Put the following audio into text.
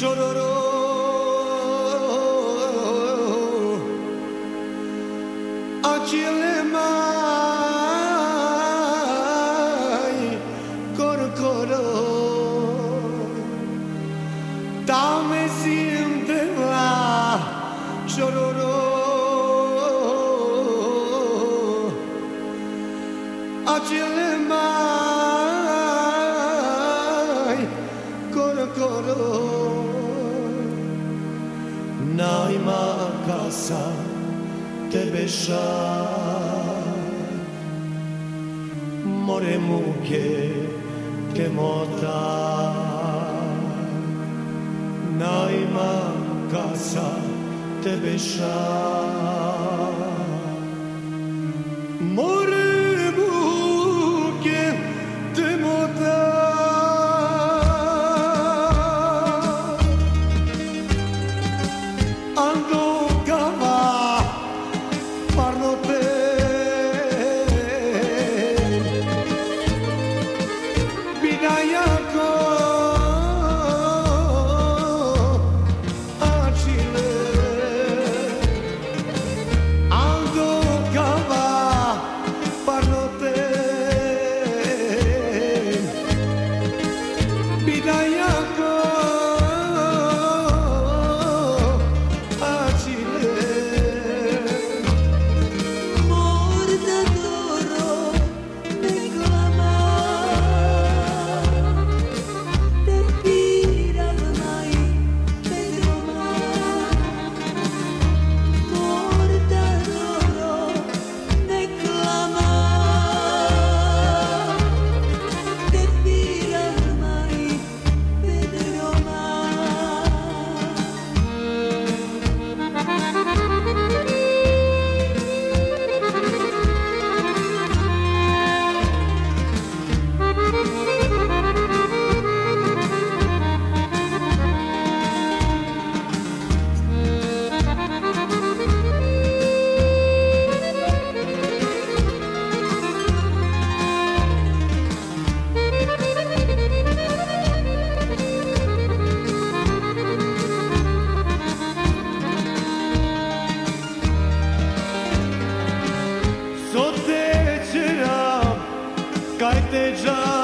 Çororo. Acılamay Korkoro. Damesim deva Çororo. Acılamay sam tebe šalj More te mota. Najma kasa tebe šalj More Bidayako Sky Deja.